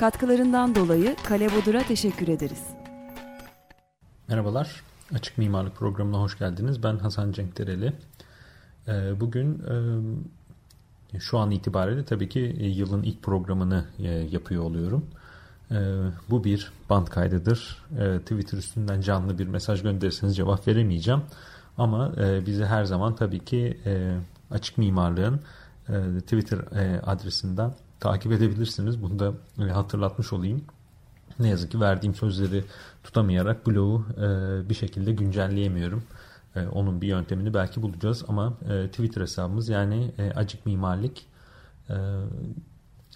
Katkılarından dolayı Kale Bodur'a teşekkür ederiz. Merhabalar, Açık Mimarlık Programı'na hoş geldiniz. Ben Hasan Cenk Dereli. Ee, bugün e, şu an itibariyle tabii ki yılın ilk programını e, yapıyor oluyorum. E, bu bir band kaydıdır. Twitter üstünden canlı bir mesaj gönderirseniz cevap veremeyeceğim. Ama bizi her zaman tabii ki Açık Mimarlığın Twitter adresinden takip edebilirsiniz. Bunu da hatırlatmış olayım. Ne yazık ki verdiğim sözleri tutamayarak blogu bir şekilde güncelleyemiyorum. onun bir yöntemini belki bulacağız ama Twitter hesabımız yani Acık Mimarlık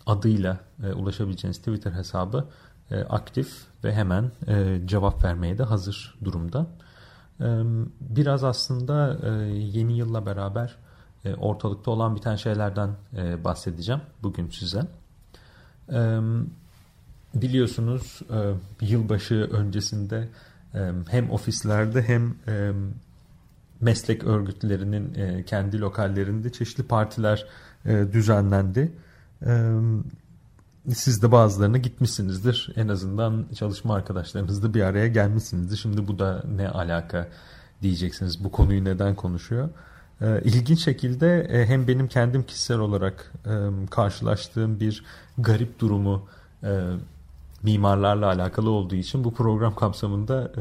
adıyla ulaşabileceğiniz Twitter hesabı aktif ve hemen cevap vermeye de hazır durumda. biraz aslında yeni yılla beraber e, ortalıkta olan biten şeylerden e, bahsedeceğim bugün size. E, biliyorsunuz yılbaşı öncesinde hem ofislerde hem meslek örgütlerinin kendi lokallerinde çeşitli partiler düzenlendi. Siz de bazılarına gitmişsinizdir. En azından çalışma arkadaşlarınızla bir araya gelmişsinizdir. Şimdi bu da ne alaka diyeceksiniz. Bu konuyu neden konuşuyor? E, ilginç şekilde e, hem benim kendim kişisel olarak e, karşılaştığım bir garip durumu e, mimarlarla alakalı olduğu için bu program kapsamında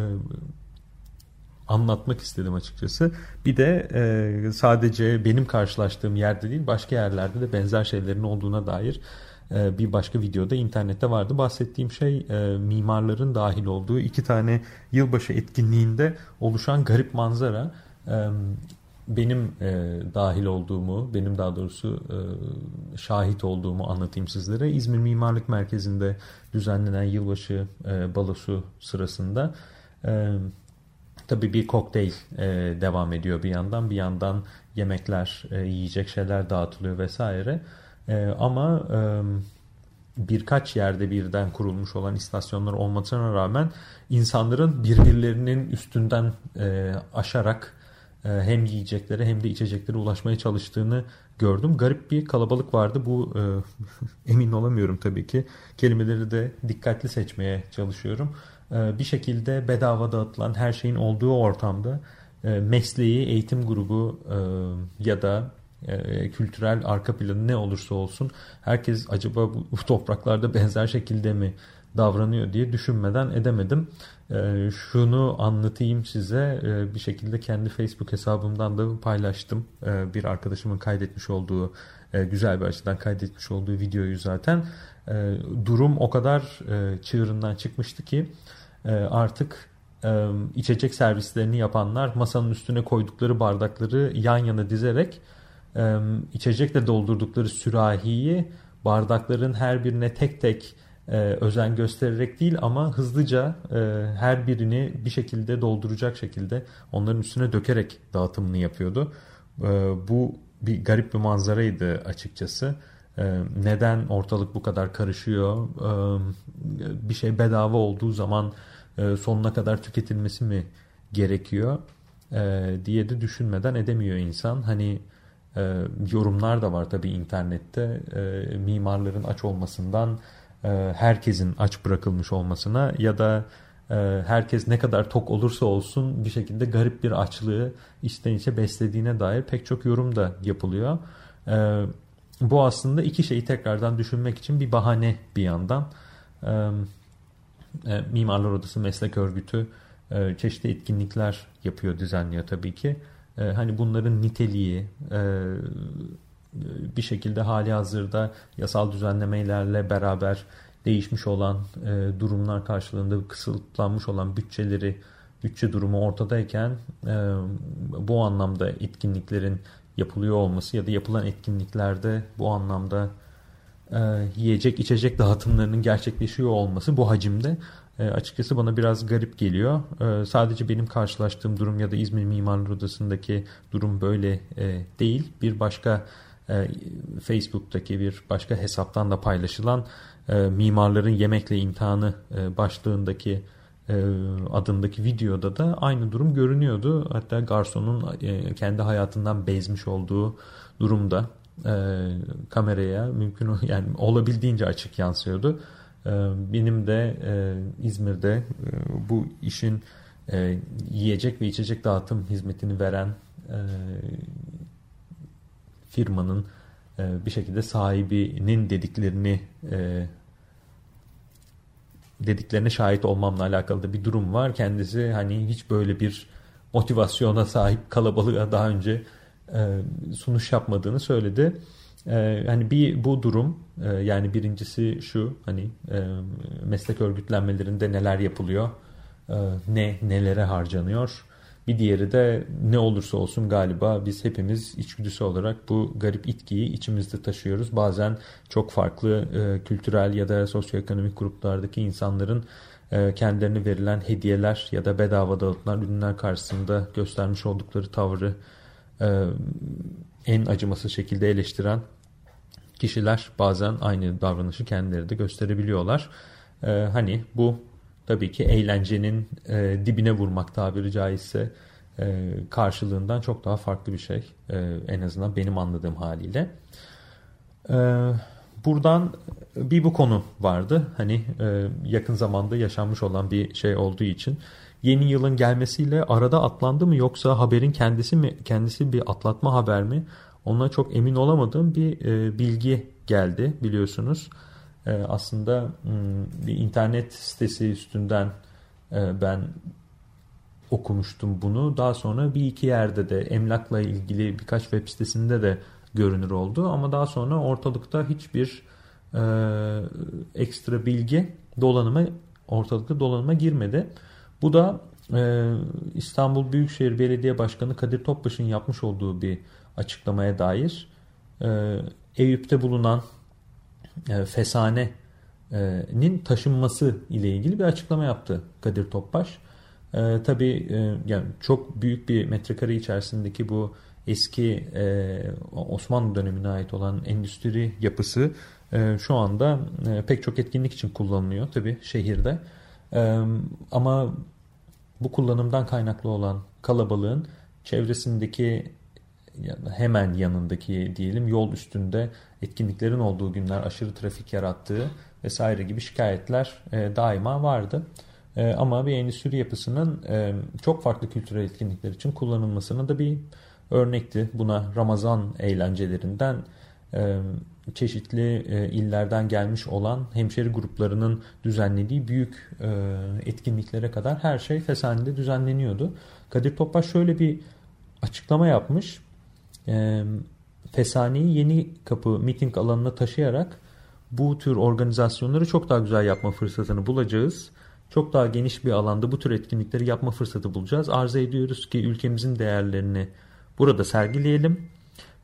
anlatmak istedim açıkçası. Bir de sadece benim karşılaştığım yerde değil başka yerlerde de benzer şeylerin olduğuna dair bir başka videoda internette vardı. Bahsettiğim şey mimarların dahil olduğu iki tane yılbaşı etkinliğinde oluşan garip manzara. E, benim e, dahil olduğumu, benim daha doğrusu e, şahit olduğumu anlatayım sizlere. İzmir Mimarlık Merkezi'nde düzenlenen yılbaşı e, balosu sırasında e, tabii bir kokteyl e, devam ediyor bir yandan. Bir yandan yemekler, e, yiyecek şeyler dağıtılıyor vesaire. E, ama e, birkaç yerde birden kurulmuş olan istasyonlar olmasına rağmen insanların birbirlerinin üstünden e, aşarak hem yiyeceklere hem de içeceklere ulaşmaya çalıştığını gördüm. Garip bir kalabalık vardı. Bu e, emin olamıyorum tabii ki. Kelimeleri de dikkatli seçmeye çalışıyorum. E, bir şekilde bedava dağıtılan her şeyin olduğu ortamda mesleği, eğitim grubu ya da kültürel arka planı ne olursa olsun herkes acaba bu topraklarda benzer şekilde mi davranıyor diye düşünmeden edemedim. E, şunu anlatayım size e, bir şekilde kendi Facebook hesabımdan da paylaştım. E, bir arkadaşımın kaydetmiş olduğu e, güzel bir açıdan kaydetmiş olduğu videoyu zaten. Durum o kadar e, çığırından çıkmıştı ki e, artık e, içecek servislerini yapanlar masanın üstüne koydukları bardakları yan yana dizerek e, içecekle doldurdukları sürahiyi bardakların her birine tek tek e, özen göstererek değil ama hızlıca e, her birini bir şekilde dolduracak şekilde onların üstüne dökerek dağıtımını yapıyordu. E, bu bir garip bir manzaraydı açıkçası. E, neden ortalık bu kadar karışıyor? E, bir şey bedava olduğu zaman e, sonuna kadar tüketilmesi mi gerekiyor? E, diye de düşünmeden edemiyor insan. Hani e, yorumlar da var tabii internette. E, mimarların aç olmasından herkesin aç bırakılmış olmasına ya da e, herkes ne kadar tok olursa olsun bir şekilde garip bir açlığı içten içe beslediğine dair pek çok yorum da yapılıyor. E, bu aslında iki şeyi tekrardan düşünmek için bir bahane bir yandan. Mimarlar Odası Meslek Örgütü çeşitli etkinlikler yapıyor, düzenliyor tabii ki. Hani bunların niteliği, bir şekilde hali hazırda yasal düzenlemelerle beraber değişmiş olan e, durumlar karşılığında kısıtlanmış olan bütçeleri bütçe durumu ortadayken e, bu anlamda etkinliklerin yapılıyor olması ya da yapılan etkinliklerde bu anlamda e, yiyecek içecek dağıtımlarının gerçekleşiyor olması bu hacimde açıkçası bana biraz garip geliyor. Sadece benim karşılaştığım durum ya da İzmir Mimarlar Odası'ndaki durum böyle değil. Bir başka e, Facebook'taki bir başka hesaptan da paylaşılan e, mimarların yemekle imtihanı e, başlığındaki e, adındaki videoda da aynı durum görünüyordu. Hatta garsonun e, kendi hayatından bezmiş olduğu durumda e, kameraya mümkün yani olabildiğince açık yansıyordu. E, benim de e, İzmir'de e, bu işin e, yiyecek ve içecek dağıtım hizmetini veren e, firmanın e, bir şekilde sahibinin dediklerini e, dediklerine şahit olmamla alakalı da bir durum var. Kendisi hani hiç böyle bir motivasyona sahip kalabalığa daha önce e, sunuş yapmadığını söyledi. Hani bir bu durum yani birincisi şu hani meslek örgütlenmelerinde neler yapılıyor, ne nelere harcanıyor. Bir diğeri de ne olursa olsun galiba biz hepimiz içgüdüsü olarak bu garip itkiyi içimizde taşıyoruz. Bazen çok farklı e, kültürel ya da sosyoekonomik gruplardaki insanların e, kendilerine verilen hediyeler ya da bedava dağıtılan ürünler karşısında göstermiş oldukları tavrı e, en acımasız şekilde eleştiren kişiler bazen aynı davranışı kendileri de gösterebiliyorlar. E, hani bu tabii ki eğlencenin e, dibine vurmak tabiri caizse e, karşılığından çok daha farklı bir şey. E, en azından benim anladığım haliyle. E, buradan bir bu konu vardı. Hani e, yakın zamanda yaşanmış olan bir şey olduğu için yeni yılın gelmesiyle arada atlandı mı yoksa haberin kendisi mi kendisi bir atlatma haber mi? Ona çok emin olamadığım bir e, bilgi geldi biliyorsunuz. E, aslında hmm, bir internet sitesi üstünden e, ben okumuştum bunu. Daha sonra bir iki yerde de emlakla ilgili birkaç web sitesinde de görünür oldu. Ama daha sonra ortalıkta hiçbir e, ekstra bilgi dolanıma ortalıkta dolanıma girmedi. Bu da e, İstanbul Büyükşehir Belediye Başkanı Kadir Topbaş'ın yapmış olduğu bir açıklamaya dair e, Eyüp'te bulunan e, Fesane'nin taşınması ile ilgili bir açıklama yaptı Kadir Topbaş. E, tabii e, yani çok büyük bir metrekare içerisindeki bu eski e, Osmanlı dönemine ait olan endüstri yapısı e, şu anda e, pek çok etkinlik için kullanılıyor tabii şehirde. E, ama bu kullanımdan kaynaklı olan kalabalığın çevresindeki hemen yanındaki diyelim yol üstünde etkinliklerin olduğu günler aşırı trafik yarattığı vesaire gibi şikayetler e, daima vardı. E, ama bir endüstri yapısının e, çok farklı kültürel etkinlikler için kullanılmasının da bir örnekti. Buna Ramazan eğlencelerinden e, çeşitli e, illerden gelmiş olan hemşeri gruplarının düzenlediği büyük e, etkinliklere kadar her şey Fesani'de düzenleniyordu. Kadir Topbaş şöyle bir açıklama yapmış. E, Fesani'yi yeni kapı miting alanına taşıyarak bu tür organizasyonları çok daha güzel yapma fırsatını bulacağız. Çok daha geniş bir alanda bu tür etkinlikleri yapma fırsatı bulacağız. Arzu ediyoruz ki ülkemizin değerlerini burada sergileyelim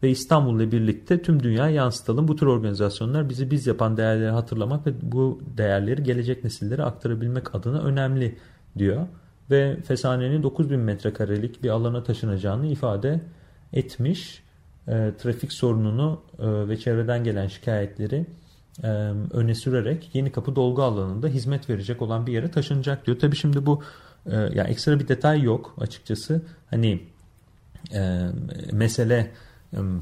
ve İstanbul ile birlikte tüm dünya yansıtalım. Bu tür organizasyonlar bizi biz yapan değerleri hatırlamak ve bu değerleri gelecek nesillere aktarabilmek adına önemli diyor. Ve Fesane'nin 9000 metrekarelik bir alana taşınacağını ifade etmiş. E, trafik sorununu e, ve çevreden gelen şikayetleri e, öne sürerek yeni kapı dolgu alanında hizmet verecek olan bir yere taşınacak diyor. Tabi şimdi bu e, yani ekstra bir detay yok açıkçası. Hani e, mesele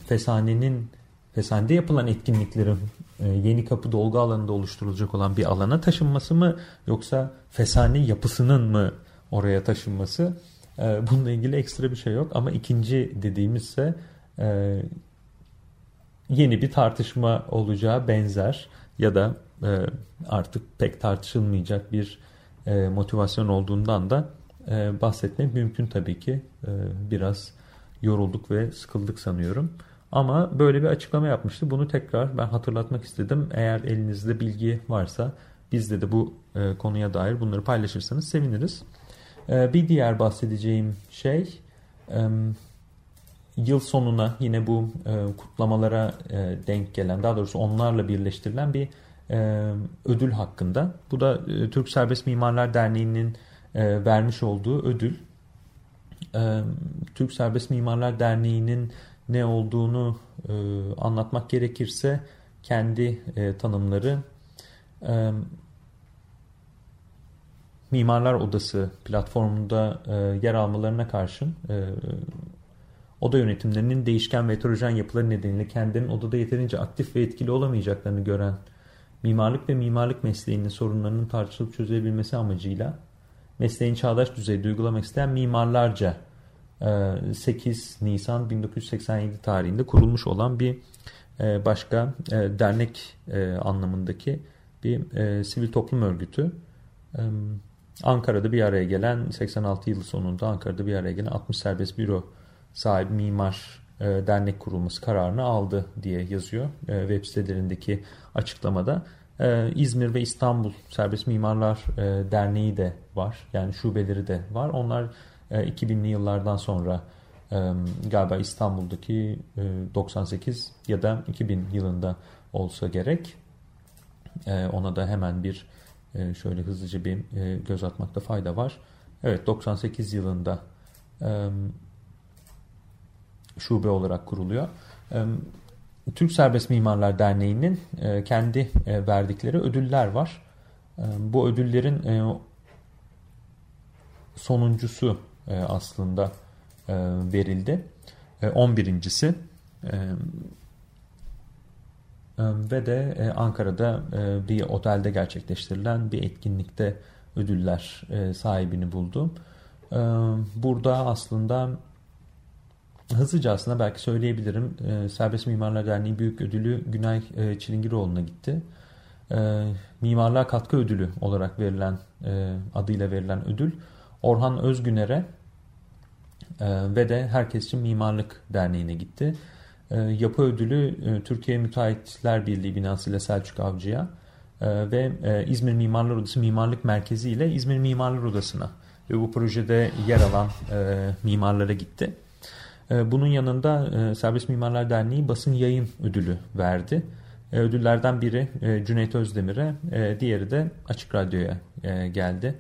Fesane'nin Fesane'de yapılan etkinliklerin e, yeni kapı dolgu alanında oluşturulacak olan bir alana taşınması mı yoksa Fesane yapısının mı oraya taşınması e, bununla ilgili ekstra bir şey yok ama ikinci dediğimizse e, yeni bir tartışma olacağı benzer ya da artık pek tartışılmayacak bir motivasyon olduğundan da bahsetmek mümkün tabii ki biraz yorulduk ve sıkıldık sanıyorum. Ama böyle bir açıklama yapmıştı. Bunu tekrar ben hatırlatmak istedim. Eğer elinizde bilgi varsa bizde de bu e, konuya dair bunları paylaşırsanız seviniriz. E, bir diğer bahsedeceğim şey e, yıl sonuna yine bu e, kutlamalara e, denk gelen daha doğrusu onlarla birleştirilen bir e, ödül hakkında. Bu da e, Türk Serbest Mimarlar Derneği'nin e, vermiş olduğu ödül. E, Türk Serbest Mimarlar Derneği'nin ne olduğunu e, anlatmak gerekirse kendi e, tanımları e, Mimarlar Odası platformunda e, yer almalarına karşın e, oda yönetimlerinin değişken ve heterojen yapıları nedeniyle kendilerinin odada yeterince aktif ve etkili olamayacaklarını gören mimarlık ve mimarlık mesleğinin sorunlarının tartışılıp çözülebilmesi amacıyla mesleğin çağdaş düzeyde uygulamak isteyen mimarlarca 8 e, Nisan 1987 tarihinde kurulmuş olan bir e, başka e, dernek anlamındaki bir sivil toplum örgütü. Ankara'da bir araya gelen 86 yılı sonunda Ankara'da bir araya gelen 60 serbest büro sahibi mimar dernek kurulması kararını aldı diye yazıyor web sitelerindeki açıklamada. İzmir ve İstanbul Serbest Mimarlar Derneği de var. Yani şubeleri de var. Onlar 2000'li yıllardan sonra galiba İstanbul'daki 98 ya da 2000 yılında olsa gerek. Ona da hemen bir şöyle hızlıca bir göz atmakta fayda var. Evet 98 yılında şube olarak kuruluyor. Türk Serbest Mimarlar Derneği'nin kendi verdikleri ödüller var. Bu ödüllerin sonuncusu aslında verildi. E, 11.si e, e, ve de Ankara'da bir otelde gerçekleştirilen bir etkinlikte ödüller sahibini buldu. Burada aslında hızlıca aslında belki söyleyebilirim. E, Serbest Mimarlar Derneği Büyük Ödülü Günay e, Çilingiroğlu'na gitti. E, Mimarlığa Katkı Ödülü olarak verilen e, adıyla verilen ödül Orhan Özgüner'e e, ve de Herkes için Mimarlık Derneği'ne gitti. E, yapı ödülü e, Türkiye Müteahhitler Birliği binasıyla Selçuk Avcı'ya e, ve e, İzmir Mimarlar Odası Mimarlık Merkezi ile İzmir Mimarlar Odası'na ve bu projede yer alan e, mimarlara gitti. E, bunun yanında e, Serbest Mimarlar Derneği basın yayın ödülü verdi. E, ödüllerden biri e, Cüneyt Özdemir'e, diğeri de Açık Radyo'ya geldi.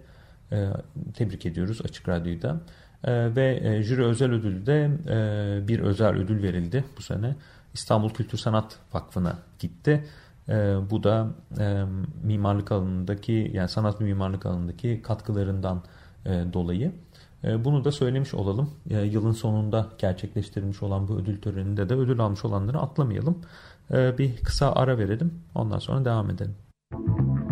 Tebrik ediyoruz Açık Radyo'yu da. Ve jüri özel ödülü de bir özel ödül verildi bu sene. İstanbul Kültür Sanat Vakfı'na gitti. Bu da mimarlık alanındaki yani sanat ve mimarlık alanındaki katkılarından dolayı. E, bunu da söylemiş olalım. Yılın sonunda gerçekleştirilmiş olan bu ödül töreninde de ödül almış olanları atlamayalım. E, bir kısa ara verelim. Ondan sonra devam edelim. What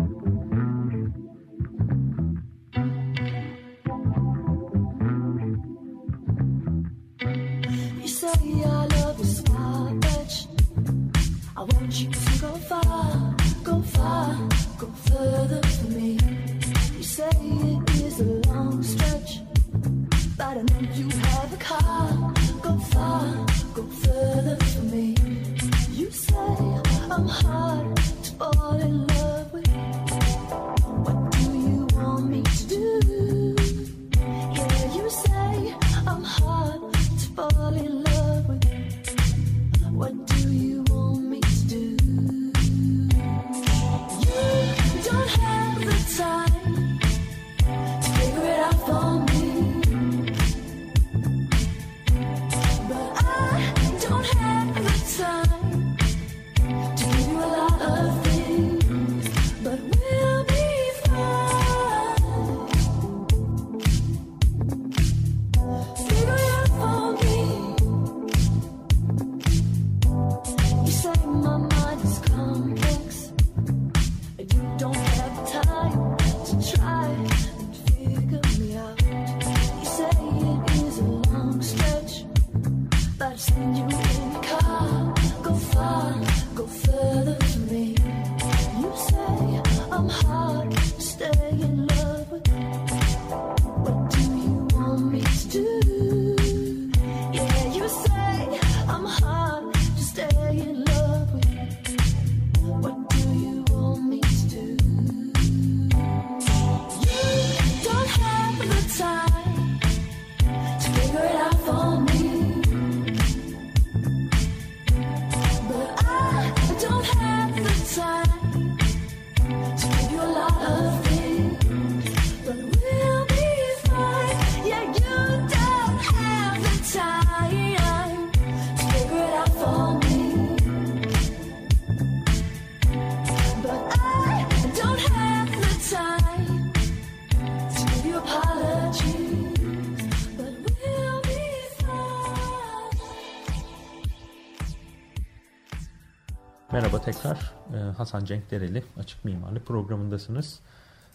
Hasan Cenk Dereli Açık Mimarlık programındasınız.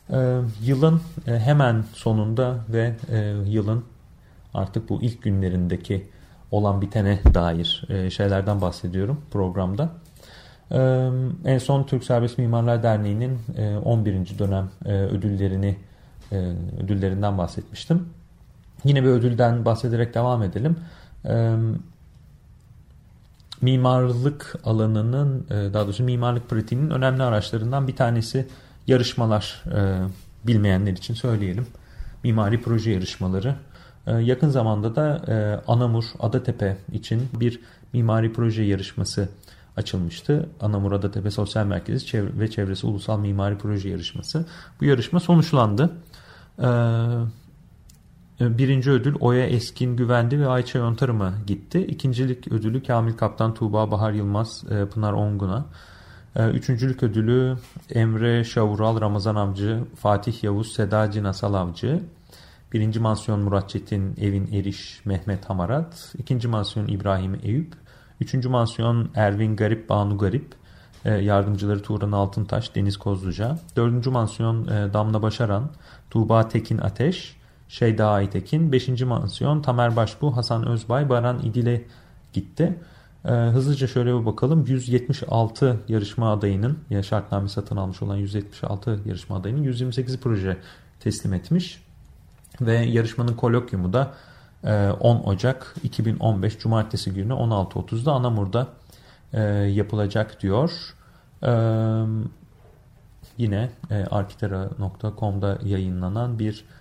E, yılın e, hemen sonunda ve e, yılın artık bu ilk günlerindeki olan bitene dair e, şeylerden bahsediyorum programda. E, en son Türk Serbest Mimarlar Derneği'nin e, 11. dönem e, ödüllerini e, ödüllerinden bahsetmiştim. Yine bir ödülden bahsederek devam edelim. Mimarlık alanının e, daha doğrusu mimarlık pratiğinin önemli araçlarından bir tanesi yarışmalar e, bilmeyenler için söyleyelim. Mimari proje yarışmaları. E, yakın zamanda da Anamur Adatepe için bir mimari proje yarışması açılmıştı. Anamur Adatepe Sosyal Merkezi ve Çevresi Ulusal Mimari Proje Yarışması. Bu yarışma sonuçlandı. Ee, birinci ödül Oya Eskin Güvendi ve Ayça Yontarım'a gitti. İkincilik ödülü Kamil Kaptan Tuğba Bahar Yılmaz e, Pınar Ongun'a. Ee, üçüncülük ödülü Emre Şavural Ramazan Avcı Fatih Yavuz Seda Cinasal Avcı. Birinci mansiyon Murat Çetin Evin Eriş Mehmet Hamarat. İkinci mansiyon İbrahim Eyüp. Üçüncü mansiyon Ervin Garip Banu Garip. Yardımcıları Tuğran Altıntaş, Deniz Kozluca. Dördüncü mansiyon e, Damla Başaran, Tuğba Tekin Ateş. Şeyda Aytekin. 5. mansiyon Tamer Başbu, Hasan Özbay, Baran İdil'e gitti. Ee, hızlıca şöyle bir bakalım. 176 yarışma adayının, ya şartname satın almış olan 176 yarışma adayının 128 proje teslim etmiş. Ve yarışmanın kolokyumu da 10 e, Ocak 2015 Cumartesi günü 16.30'da Anamur'da e, yapılacak diyor. E, yine arkitera.com'da yayınlanan bir e,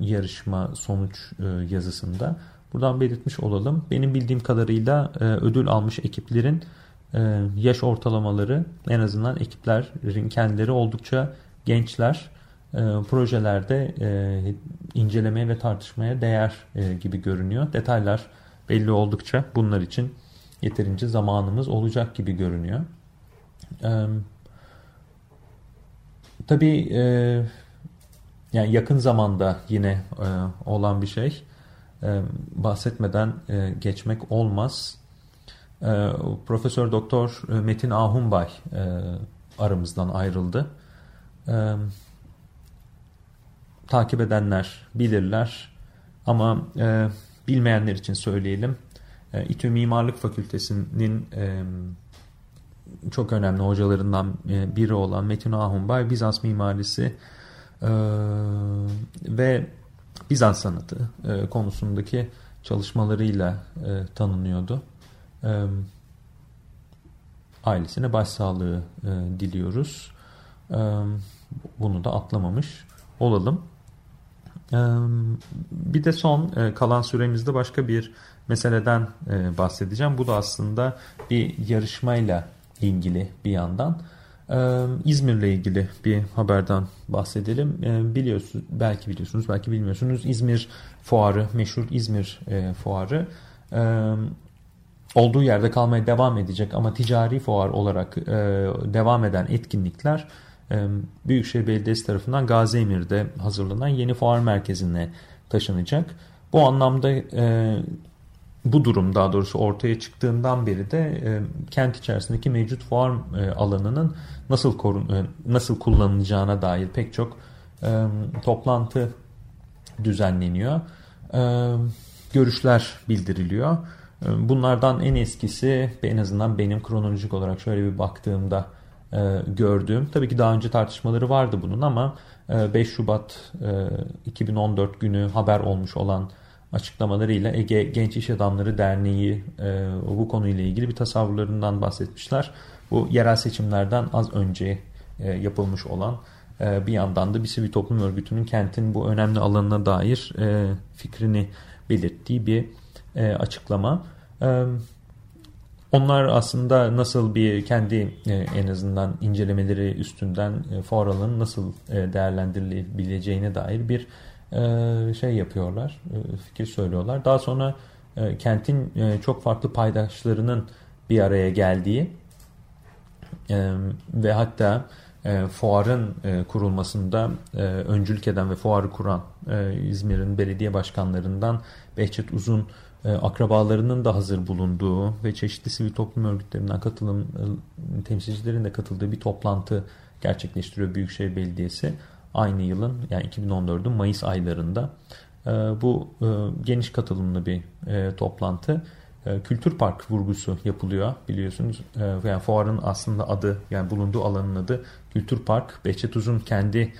yarışma sonuç e, yazısında. Buradan belirtmiş olalım. Benim bildiğim kadarıyla e, ödül almış ekiplerin e, yaş ortalamaları en azından ekiplerin kendileri oldukça gençler. E, projelerde e, incelemeye ve tartışmaya değer e, gibi görünüyor. Detaylar belli oldukça bunlar için yeterince zamanımız olacak gibi görünüyor. E, tabii e, yani yakın zamanda yine e, olan bir şey. E, bahsetmeden e, geçmek olmaz. E, Profesör Doktor Metin Ahunbay e, aramızdan ayrıldı. E, takip edenler bilirler ama e, bilmeyenler için söyleyelim. E, İTÜ Mimarlık Fakültesi'nin e, çok önemli hocalarından e, biri olan Metin Ahunbay Bizans mimarisi ve Bizans sanatı e, konusundaki çalışmalarıyla e, tanınıyordu. E, ailesine başsağlığı e, diliyoruz. E, bunu da atlamamış olalım. Bir de son kalan süremizde başka bir meseleden bahsedeceğim. Bu da aslında bir yarışmayla ilgili bir yandan. İzmir'le ilgili bir haberden bahsedelim. Biliyorsunuz, belki biliyorsunuz, belki bilmiyorsunuz. İzmir fuarı, meşhur İzmir fuarı olduğu yerde kalmaya devam edecek ama ticari fuar olarak devam eden etkinlikler Büyükşehir Belediyesi tarafından Gazi Emir'de hazırlanan yeni fuar merkezine taşınacak. Bu anlamda bu durum daha doğrusu ortaya çıktığından beri de e, kent içerisindeki mevcut fuar e, alanının nasıl korun e, nasıl kullanılacağına dair pek çok e, toplantı düzenleniyor. E, görüşler bildiriliyor. E, bunlardan en eskisi en azından benim kronolojik olarak şöyle bir baktığımda e, gördüğüm tabii ki daha önce tartışmaları vardı bunun ama e, 5 Şubat e, 2014 günü haber olmuş olan açıklamalarıyla Ege Genç İş Adamları Derneği e, bu konuyla ilgili bir tasavvurlarından bahsetmişler. Bu yerel seçimlerden az önce e, yapılmış olan e, bir yandan da bir sivil toplum örgütünün kentin bu önemli alanına dair e, fikrini belirttiği bir e, açıklama. E, onlar aslında nasıl bir kendi e, en azından incelemeleri üstünden e, fuar alanı nasıl e, değerlendirilebileceğine dair bir şey yapıyorlar, e, fikir söylüyorlar. Daha sonra e, kentin çok farklı paydaşlarının bir araya geldiği ve hatta fuarın kurulmasında öncülük eden ve fuarı kuran İzmir'in belediye başkanlarından Behçet Uzun e, akrabalarının da hazır bulunduğu ve çeşitli sivil toplum örgütlerinden katılım e, temsilcilerin de katıldığı bir toplantı gerçekleştiriyor Büyükşehir Belediyesi. Aynı yılın yani 2014'ün Mayıs aylarında. E, bu e, geniş katılımlı bir e, toplantı. Kültür Park vurgusu yapılıyor biliyorsunuz. Yani fuarın aslında adı yani bulunduğu alanın adı Kültür Park. Behçet Uzun kendi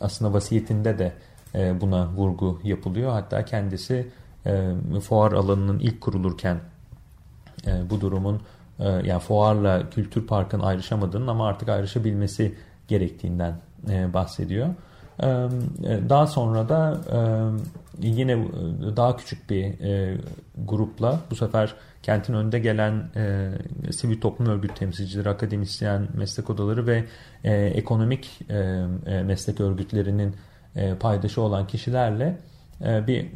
aslında vasiyetinde de buna vurgu yapılıyor. Hatta kendisi fuar alanının ilk kurulurken bu durumun yani fuarla kültür parkın ayrışamadığının ama artık ayrışabilmesi gerektiğinden bahsediyor. E, e daha sonra da e, yine daha küçük bir e, grupla bu sefer kentin önde gelen e, sivil toplum örgüt temsilcileri, akademisyen, meslek odaları ve e, ekonomik e, e, meslek örgütlerinin e, paydaşı olan kişilerle e, bir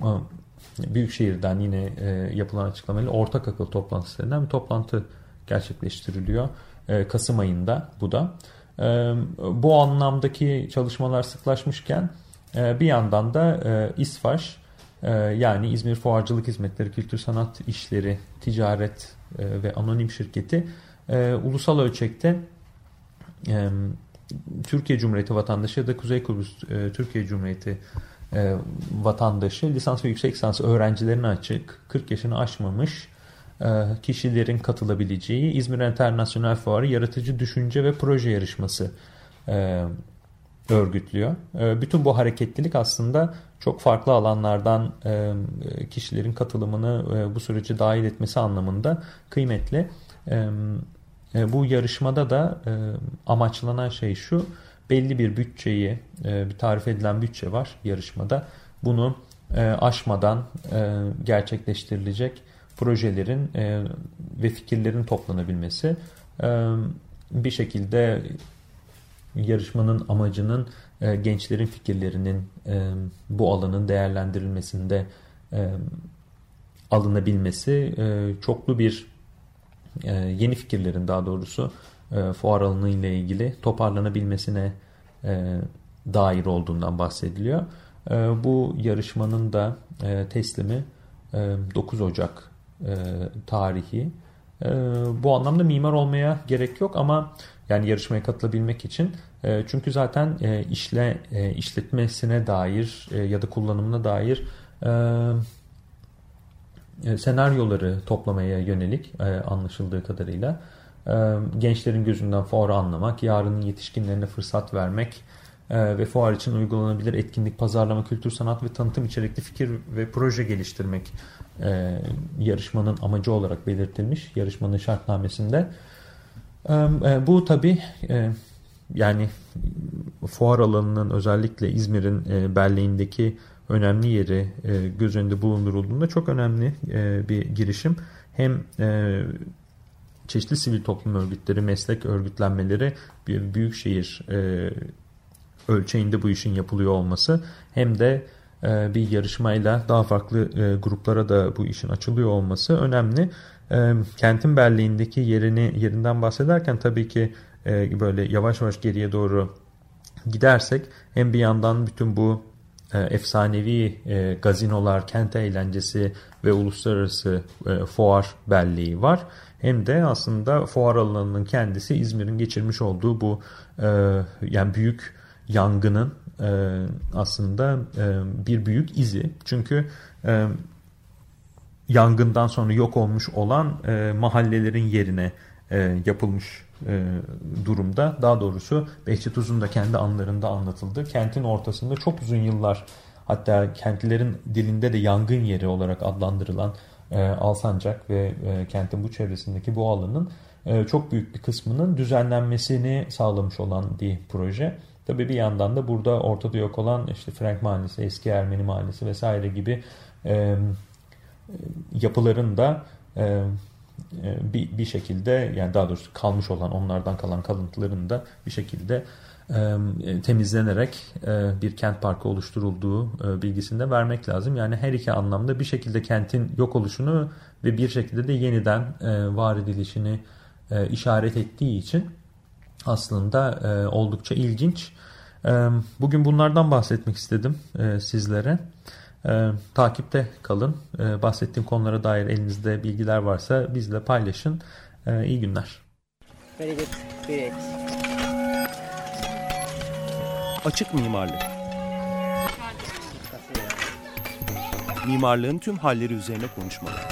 Büyükşehir'den yine e, yapılan açıklamayla ortak akıl toplantısı denilen bir toplantı gerçekleştiriliyor. E, Kasım ayında bu da. Bu anlamdaki çalışmalar sıklaşmışken bir yandan da İSFAŞ yani İzmir Fuarcılık Hizmetleri Kültür Sanat İşleri Ticaret ve Anonim Şirketi ulusal ölçekte Türkiye Cumhuriyeti vatandaşı ya da Kuzey Kıbrıs Türkiye Cumhuriyeti vatandaşı lisans ve yüksek lisans öğrencilerine açık 40 yaşını aşmamış kişilerin katılabileceği İzmir Internasyonel Fuarı Yaratıcı Düşünce ve Proje Yarışması e, örgütlüyor. E, bütün bu hareketlilik aslında çok farklı alanlardan e, kişilerin katılımını e, bu sürece dahil etmesi anlamında kıymetli. E, e, bu yarışmada da e, amaçlanan şey şu belli bir bütçeyi, e, bir tarif edilen bütçe var yarışmada. Bunu e, aşmadan e, gerçekleştirilecek projelerin ve fikirlerin toplanabilmesi bir şekilde yarışmanın amacının gençlerin fikirlerinin bu alanın değerlendirilmesinde alınabilmesi çoklu bir yeni fikirlerin daha doğrusu e, fuar alanı ile ilgili toparlanabilmesine e, dair olduğundan bahsediliyor. E, bu yarışmanın da e, teslimi e, 9 Ocak e, tarihi. E, bu anlamda mimar olmaya gerek yok ama yani yarışmaya katılabilmek için e, çünkü zaten e, işle e, işletmesine dair e, ya da kullanımına dair e, e senaryoları toplamaya yönelik e, anlaşıldığı kadarıyla ee, gençlerin gözünden fuarı anlamak, yarının yetişkinlerine fırsat vermek e, ve fuar için uygulanabilir etkinlik, pazarlama, kültür, sanat ve tanıtım içerikli fikir ve proje geliştirmek e, yarışmanın amacı olarak belirtilmiş yarışmanın şartnamesinde. E, bu tabi yani fuar alanının özellikle İzmir'in Berlin'deki önemli yeri göz önünde bulundurulduğunda çok önemli bir girişim. Hem çeşitli sivil toplum örgütleri, meslek örgütlenmeleri bir büyükşehir e, ölçeğinde bu işin yapılıyor olması hem de e, bir yarışmayla daha farklı e, gruplara da bu işin açılıyor olması önemli. E, kentin belleğindeki yerini yerinden bahsederken tabii ki e, böyle yavaş yavaş geriye doğru gidersek hem bir yandan bütün bu e, efsanevi e, gazinolar, kent eğlencesi ve uluslararası e, fuar belleği var hem de aslında fuar alanının kendisi İzmir'in geçirmiş olduğu bu e, yani büyük yangının e, aslında e, bir büyük izi. Çünkü e, yangından sonra yok olmuş olan mahallelerin yerine yapılmış durumda. Daha doğrusu Behçet Uzun da kendi anlarında anlatıldı. Kentin ortasında çok uzun yıllar hatta kentlilerin dilinde de yangın yeri olarak adlandırılan Alsancak ve kentin bu çevresindeki bu alanın çok büyük bir kısmının düzenlenmesini sağlamış olan bir proje. Tabii bir yandan da burada ortada yok olan işte Frank Mahallesi, Eski Ermeni Mahallesi vesaire gibi e, yapıların da e, e, bir, bir şekilde yani daha doğrusu kalmış olan onlardan kalan kalıntıların da bir şekilde temizlenerek bir kent parkı oluşturulduğu bilgisini de vermek lazım. Yani her iki anlamda bir şekilde kentin yok oluşunu ve bir şekilde de yeniden var edilişini işaret ettiği için aslında oldukça ilginç. Bugün bunlardan bahsetmek istedim sizlere. E, takipte kalın. E, bahsettiğim konulara dair elinizde bilgiler varsa bizle paylaşın. E, iyi günler. Very good. Great. Açık mimarlık. Mimarlığın tüm halleri üzerine konuşmalar.